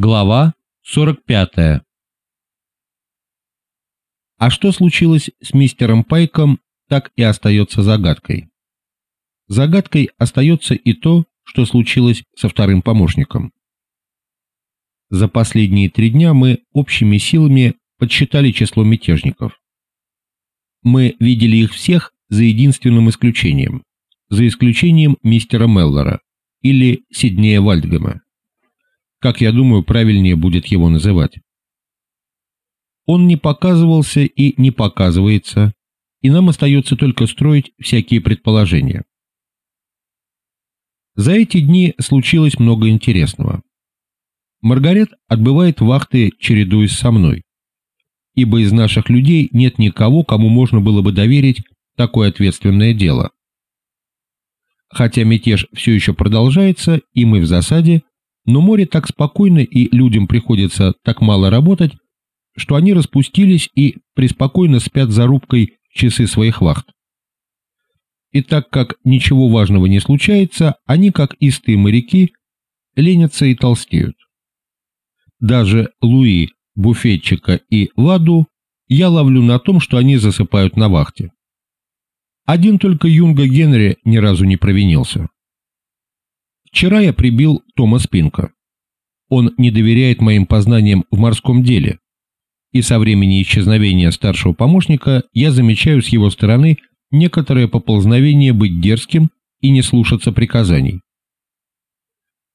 Глава 45 А что случилось с мистером Пайком, так и остается загадкой. Загадкой остается и то, что случилось со вторым помощником. За последние три дня мы общими силами подсчитали число мятежников. Мы видели их всех за единственным исключением, за исключением мистера Меллора или Сиднея Вальдгема как я думаю, правильнее будет его называть. Он не показывался и не показывается, и нам остается только строить всякие предположения. За эти дни случилось много интересного. Маргарет отбывает вахты, чередуясь со мной, ибо из наших людей нет никого, кому можно было бы доверить такое ответственное дело. Хотя мятеж все еще продолжается, и мы в засаде, но море так спокойно и людям приходится так мало работать, что они распустились и преспокойно спят за рубкой часы своих вахт. И так как ничего важного не случается, они, как истые моряки, ленятся и толстеют. Даже Луи, буфетчика и Ладу я ловлю на том, что они засыпают на вахте. Один только Юнга Генри ни разу не провинился. Вчера я прибил Тома Спинка. Он не доверяет моим познаниям в морском деле, и со времени исчезновения старшего помощника я замечаю с его стороны некоторое поползновение быть дерзким и не слушаться приказаний.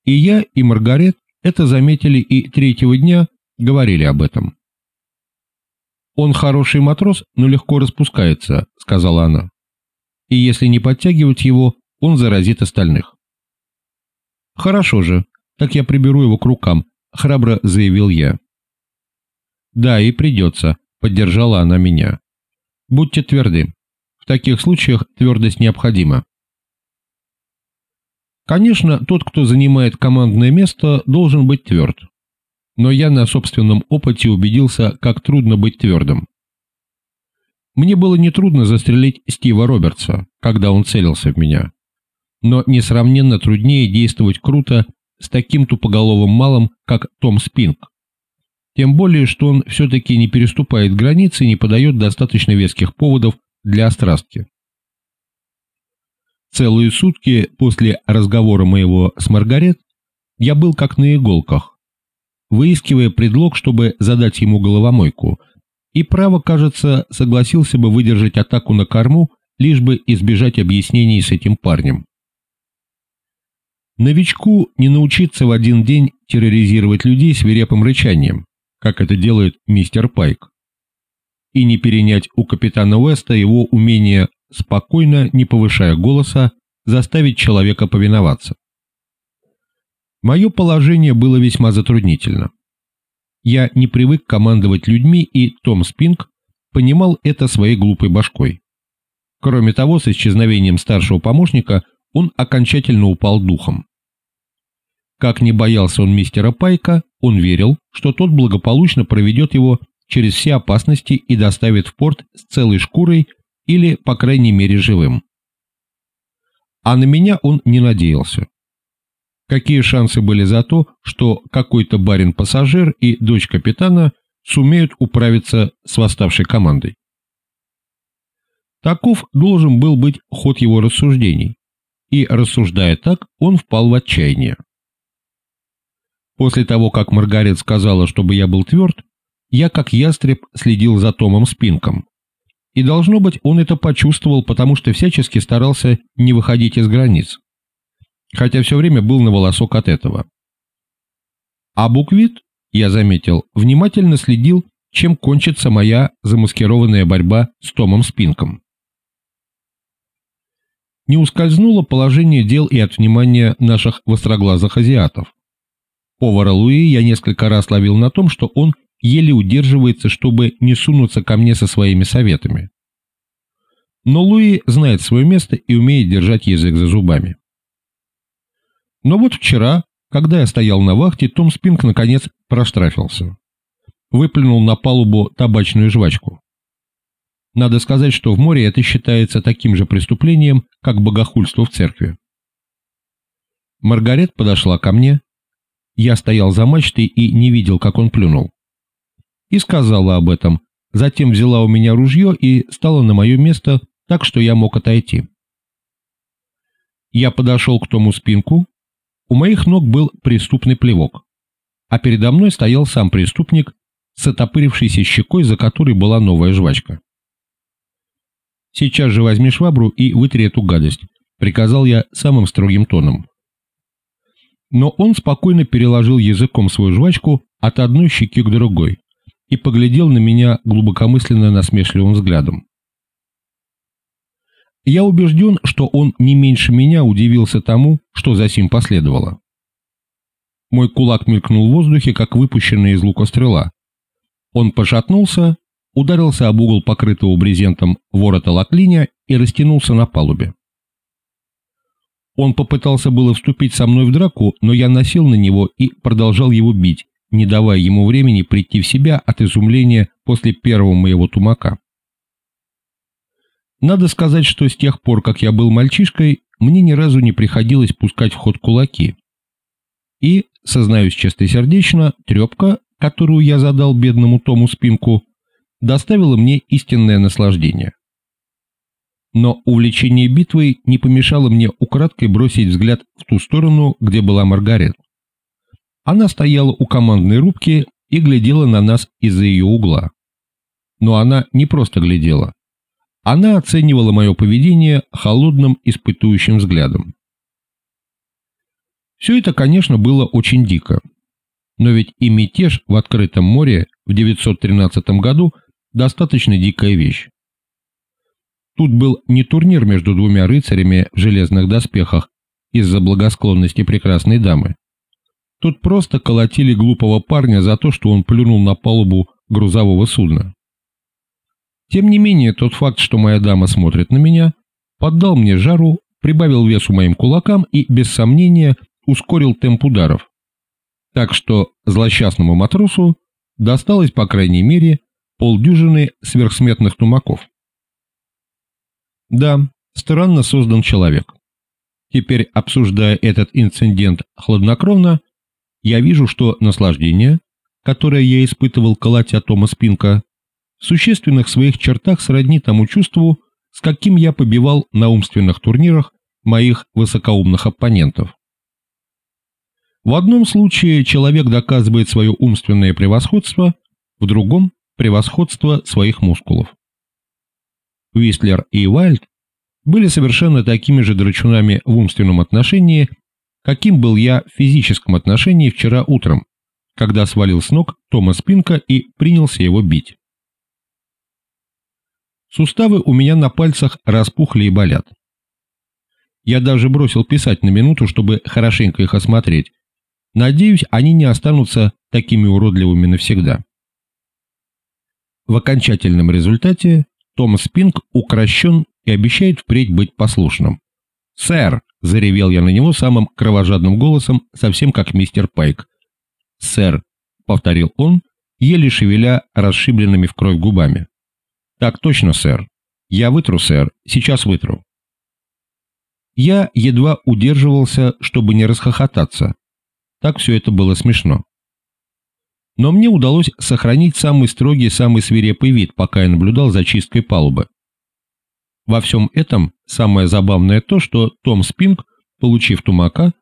И я, и Маргарет это заметили и третьего дня говорили об этом. «Он хороший матрос, но легко распускается», — сказала она. «И если не подтягивать его, он заразит остальных». «Хорошо же, так я приберу его к рукам», — храбро заявил я. «Да, и придется», — поддержала она меня. «Будьте тверды. В таких случаях твердость необходима». Конечно, тот, кто занимает командное место, должен быть тверд. Но я на собственном опыте убедился, как трудно быть твердым. Мне было нетрудно застрелить Стива Робертса, когда он целился в меня но несравненно труднее действовать круто с таким тупоголовым малым, как Том Спинг. Тем более, что он все-таки не переступает границы и не подает достаточно веских поводов для острастки. Целые сутки после разговора моего с Маргарет я был как на иголках, выискивая предлог, чтобы задать ему головомойку, и право, кажется, согласился бы выдержать атаку на корму, лишь бы избежать объяснений с этим парнем. Новичку не научиться в один день терроризировать людей свирепым рычанием, как это делает мистер Пайк, и не перенять у капитана Уэста его умение спокойно, не повышая голоса, заставить человека повиноваться. Мое положение было весьма затруднительно. Я не привык командовать людьми, и Том Спинг понимал это своей глупой башкой. Кроме того, с исчезновением старшего помощника он окончательно упал духом. Как не боялся он мистера Пайка, он верил, что тот благополучно проведет его через все опасности и доставит в порт с целой шкурой или, по крайней мере, живым. А на меня он не надеялся. Какие шансы были за то, что какой-то барин-пассажир и дочь капитана сумеют управиться с восставшей командой? Таков должен был быть ход его рассуждений и, рассуждая так, он впал в отчаяние. После того, как Маргарет сказала, чтобы я был тверд, я, как ястреб, следил за Томом Спинком. И, должно быть, он это почувствовал, потому что всячески старался не выходить из границ. Хотя все время был на волосок от этого. А Буквит, я заметил, внимательно следил, чем кончится моя замаскированная борьба с Томом Спинком не ускользнуло положение дел и от внимания наших востроглазых азиатов. Повара Луи я несколько раз ловил на том, что он еле удерживается, чтобы не сунуться ко мне со своими советами. Но Луи знает свое место и умеет держать язык за зубами. Но вот вчера, когда я стоял на вахте, Том Спинг наконец проштрафился. Выплюнул на палубу табачную жвачку. Надо сказать, что в море это считается таким же преступлением, как богохульство в церкви. Маргарет подошла ко мне, я стоял за мачтой и не видел, как он плюнул. И сказала об этом, затем взяла у меня ружье и стала на мое место так, что я мог отойти. Я подошел к тому спинку, у моих ног был преступный плевок, а передо мной стоял сам преступник с отопырившейся щекой, за которой была новая жвачка. «Сейчас же возьми швабру и вытри эту гадость», — приказал я самым строгим тоном. Но он спокойно переложил языком свою жвачку от одной щеки к другой и поглядел на меня глубокомысленно насмешливым взглядом. Я убежден, что он не меньше меня удивился тому, что за сим последовало. Мой кулак мелькнул в воздухе, как выпущенная из лука стрела. Он пошатнулся, ударился об угол покрытого брезентом ворота лаклиня и растянулся на палубе. Он попытался было вступить со мной в драку, но я насел на него и продолжал его бить, не давая ему времени прийти в себя от изумления после первого моего тумака. Надо сказать, что с тех пор, как я был мальчишкой, мне ни разу не приходилось пускать в ход кулаки. И, сознаюсь чистосердечно, трепка, которую я задал бедному Тому спинку, доставила мне истинное наслаждение. Но увлечение битвой не помешало мне украдкой бросить взгляд в ту сторону, где была Маргарет. Она стояла у командной рубки и глядела на нас из-за ее угла. Но она не просто глядела. Она оценивала мое поведение холодным испытующим взглядом. Все это, конечно, было очень дико. Но ведь и мятеж в открытом море в 913 году достаточно дикая вещь. Тут был не турнир между двумя рыцарями в железных доспехах из-за благосклонности прекрасной дамы. Тут просто колотили глупого парня за то, что он плюнул на палубу грузового судна. Тем не менее, тот факт, что моя дама смотрит на меня, поддал мне жару, прибавил весу моим кулакам и, без сомнения, ускорил темп ударов. Так что злосчастному матросу досталось, по крайней мере, полдюжины сверхсметных тумаков. Да, странно создан человек. Теперь, обсуждая этот инцидент хладнокровно, я вижу, что наслаждение, которое я испытывал, колотя Тома Спинка, в существенных своих чертах сродни тому чувству, с каким я побивал на умственных турнирах моих высокоумных оппонентов. В одном случае человек доказывает свое умственное превосходство, в другом – превосходство своих мускулов. Уистлер и Вальд были совершенно такими же драчунами в умственном отношении, каким был я в физическом отношении вчера утром, когда свалил с ног Тома Спинка и принялся его бить. Суставы у меня на пальцах распухли и болят. Я даже бросил писать на минуту, чтобы хорошенько их осмотреть. Надеюсь, они не останутся такими уродливыми навсегда. В окончательном результате том Спинг укращен и обещает впредь быть послушным. «Сэр!» – заревел я на него самым кровожадным голосом, совсем как мистер Пайк. «Сэр!» – повторил он, еле шевеля расшибленными в кровь губами. «Так точно, сэр. Я вытру, сэр. Сейчас вытру». Я едва удерживался, чтобы не расхохотаться. Так все это было смешно. Но мне удалось сохранить самый строгий, самый свирепый вид, пока я наблюдал за чисткой палубы. Во всем этом самое забавное то, что Том Спинг, получив тумака,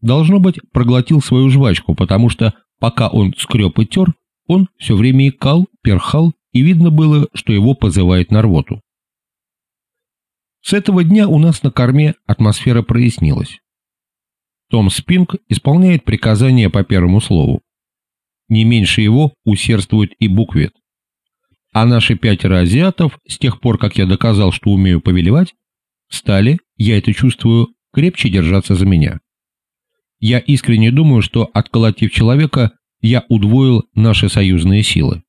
должно быть, проглотил свою жвачку, потому что пока он скреб и тер, он все время икал, перхал, и видно было, что его позывает на рвоту. С этого дня у нас на корме атмосфера прояснилась. Том Спинг исполняет приказания по первому слову. Не меньше его усердствует и буквет. А наши пятеро азиатов, с тех пор, как я доказал, что умею повелевать, стали, я это чувствую, крепче держаться за меня. Я искренне думаю, что, отколотив человека, я удвоил наши союзные силы.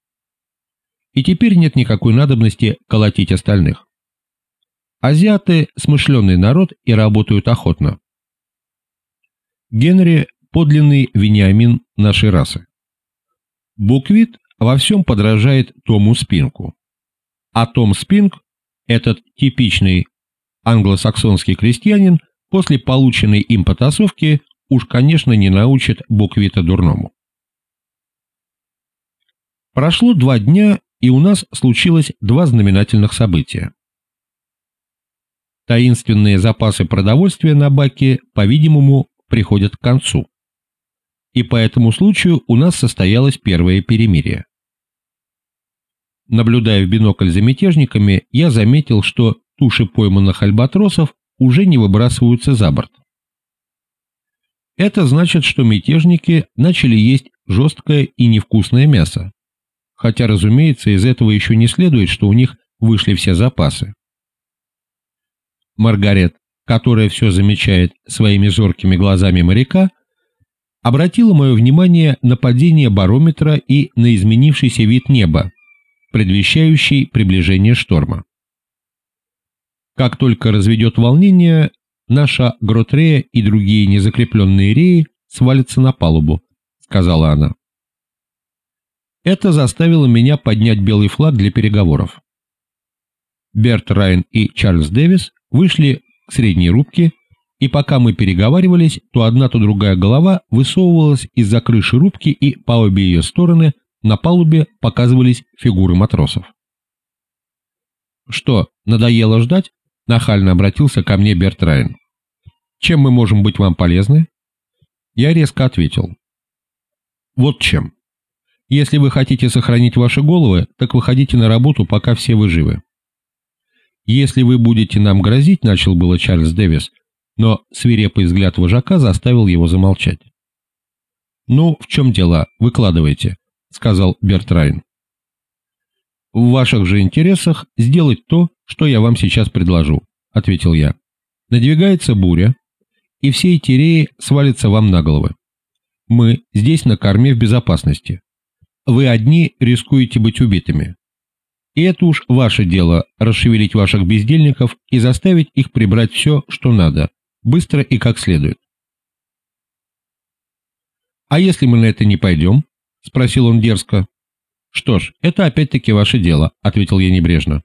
И теперь нет никакой надобности колотить остальных. Азиаты – смышленый народ и работают охотно. Генри – подлинный Вениамин нашей расы. Буквит во всем подражает Тому Спинку. А Том Спинг, этот типичный англосаксонский крестьянин, после полученной им потасовки уж, конечно, не научит буквита дурному. Прошло два дня, и у нас случилось два знаменательных события. Таинственные запасы продовольствия на баке, по-видимому, приходят к концу. И по этому случаю у нас состоялось первое перемирие. Наблюдая в бинокль за мятежниками, я заметил, что туши пойманных альбатросов уже не выбрасываются за борт. Это значит, что мятежники начали есть жесткое и невкусное мясо. Хотя, разумеется, из этого еще не следует, что у них вышли все запасы. Маргарет, которая все замечает своими зоркими глазами моряка, обратила мое внимание на падение барометра и на изменившийся вид неба, предвещающий приближение шторма. Как только разведет волнение, наша Гротрея и другие незакрепленные реи свалятся на палубу, сказала она. Это заставило меня поднять белый флаг для переговоров. Берт Райан и Чарльз Дэвис вышли к средней рубке, и пока мы переговаривались, то одна, то другая голова высовывалась из-за крыши рубки, и по обе ее стороны на палубе показывались фигуры матросов. «Что, надоело ждать?» – нахально обратился ко мне Берт Райан. «Чем мы можем быть вам полезны?» Я резко ответил. «Вот чем. Если вы хотите сохранить ваши головы, так выходите на работу, пока все вы живы. «Если вы будете нам грозить», — начал было Чарльз Дэвис, но свирепый взгляд вожака заставил его замолчать. «Ну, в чем дело? Выкладывайте», — сказал Берт Райн. «В ваших же интересах сделать то, что я вам сейчас предложу», — ответил я. «Надвигается буря, и все эти реи свалятся вам на головы. Мы здесь на корме в безопасности. Вы одни рискуете быть убитыми. И это уж ваше дело – расшевелить ваших бездельников и заставить их прибрать все, что надо, быстро и как следует. «А если мы на это не пойдем?» – спросил он дерзко. «Что ж, это опять-таки ваше дело», – ответил я небрежно.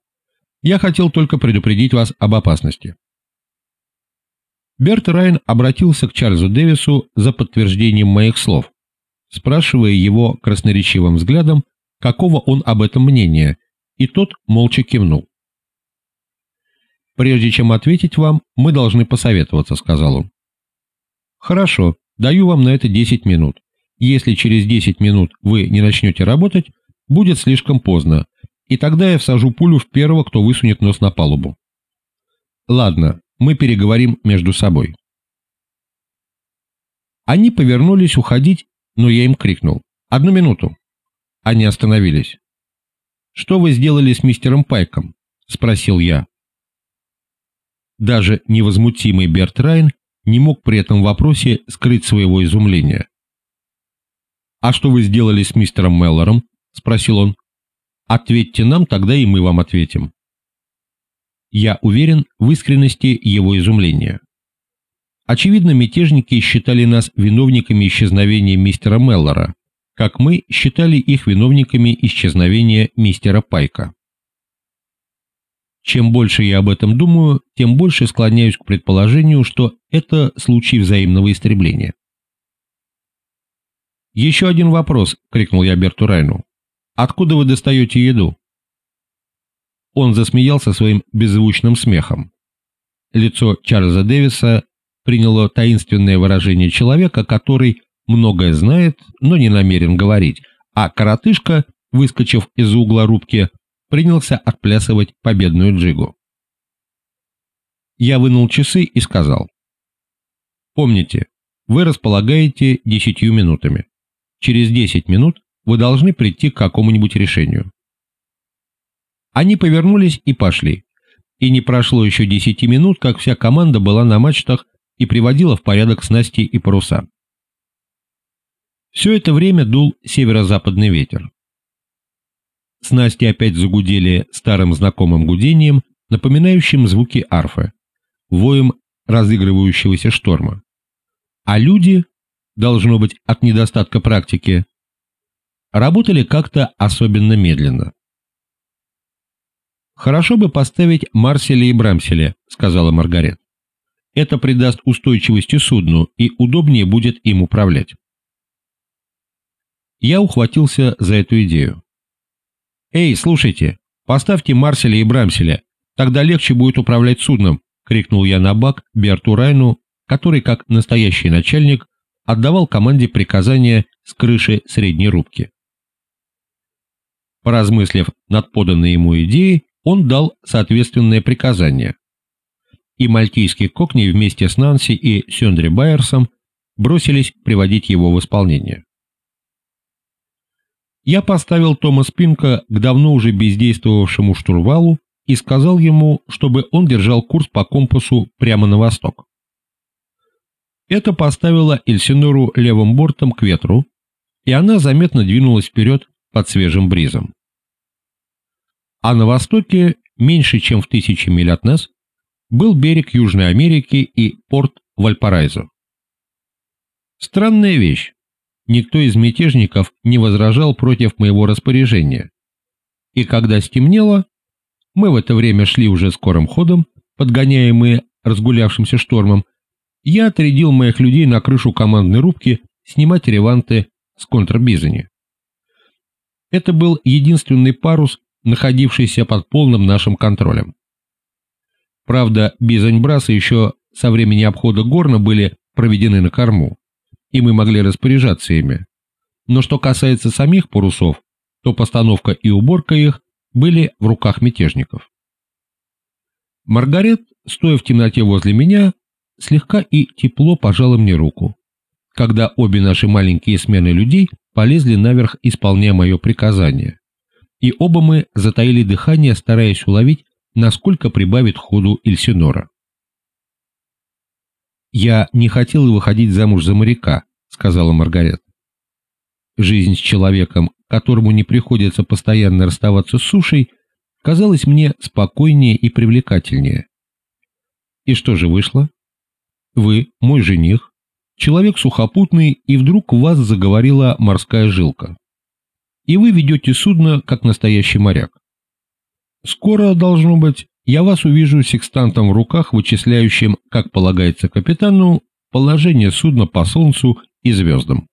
«Я хотел только предупредить вас об опасности». Берт Райн обратился к Чарльзу Дэвису за подтверждением моих слов, спрашивая его красноречивым взглядом, какого он об этом мнения, и тот молча кивнул. «Прежде чем ответить вам, мы должны посоветоваться», — сказал он. «Хорошо, даю вам на это 10 минут. Если через 10 минут вы не начнете работать, будет слишком поздно, и тогда я всажу пулю в первого, кто высунет нос на палубу. Ладно, мы переговорим между собой». Они повернулись уходить, но я им крикнул. «Одну минуту». Они остановились. «Что вы сделали с мистером Пайком?» – спросил я. Даже невозмутимый Берт Райн не мог при этом вопросе скрыть своего изумления. «А что вы сделали с мистером Меллором?» – спросил он. «Ответьте нам, тогда и мы вам ответим». Я уверен в искренности его изумления. Очевидно, мятежники считали нас виновниками исчезновения мистера Меллора, как мы считали их виновниками исчезновения мистера Пайка. Чем больше я об этом думаю, тем больше склоняюсь к предположению, что это случай взаимного истребления. «Еще один вопрос», — крикнул я Берту Райну. «Откуда вы достаете еду?» Он засмеялся своим беззвучным смехом. Лицо Чарльза Дэвиса приняло таинственное выражение человека, который многое знает, но не намерен говорить, а коротышка, выскочив из угла рубки, принялся отплясывать победную джигу. Я вынул часы и сказал. Помните, вы располагаете десятью минутами. Через десять минут вы должны прийти к какому-нибудь решению. Они повернулись и пошли. И не прошло еще десяти минут, как вся команда была на мачтах и приводила в порядок снасти и паруса. Все это время дул северо-западный ветер. Снасти опять загудели старым знакомым гудением, напоминающим звуки арфы, воем разыгрывающегося шторма. А люди, должно быть от недостатка практики, работали как-то особенно медленно. «Хорошо бы поставить Марселя и Брамселя», — сказала Маргарет. Это придаст устойчивости судну и удобнее будет им управлять. Я ухватился за эту идею. «Эй, слушайте, поставьте Марселя и Брамселя, тогда легче будет управлять судном», — крикнул я на бак Берту Райну, который, как настоящий начальник, отдавал команде приказания с крыши средней рубки. Поразмыслив над поданной ему идеей, он дал соответственное приказание. И мальтийский кокни вместе с Нанси и Сёндри Байерсом бросились приводить его в исполнение. Я поставил Тома Спинка к давно уже бездействовавшему штурвалу и сказал ему, чтобы он держал курс по компасу прямо на восток. Это поставило Эльсинору левым бортом к ветру, и она заметно двинулась вперед под свежим бризом. А на востоке, меньше чем в тысячи миль от нас, был берег Южной Америки и порт Вальпараизо. Странная вещь. Никто из мятежников не возражал против моего распоряжения. И когда стемнело, мы в это время шли уже скорым ходом, подгоняемые разгулявшимся штормом, я отрядил моих людей на крышу командной рубки снимать реванты с контрбизани. Это был единственный парус, находившийся под полным нашим контролем. Правда, бизань-брасы еще со времени обхода горна были проведены на корму и мы могли распоряжаться ими. Но что касается самих парусов, то постановка и уборка их были в руках мятежников. Маргарет, стоя в темноте возле меня, слегка и тепло пожала мне руку, когда обе наши маленькие смены людей полезли наверх, исполняя мое приказание, и оба мы затаили дыхание, стараясь уловить, насколько прибавит ходу Эльсинора. «Я не хотела выходить замуж за моряка», — сказала Маргарет. Жизнь с человеком, которому не приходится постоянно расставаться с сушей, казалась мне спокойнее и привлекательнее. И что же вышло? Вы, мой жених, человек сухопутный, и вдруг в вас заговорила морская жилка. И вы ведете судно, как настоящий моряк. Скоро, должно быть, я вас увижу секстантом в руках, вычисляющим, как полагается капитану, положение судна по Солнцу и звездам.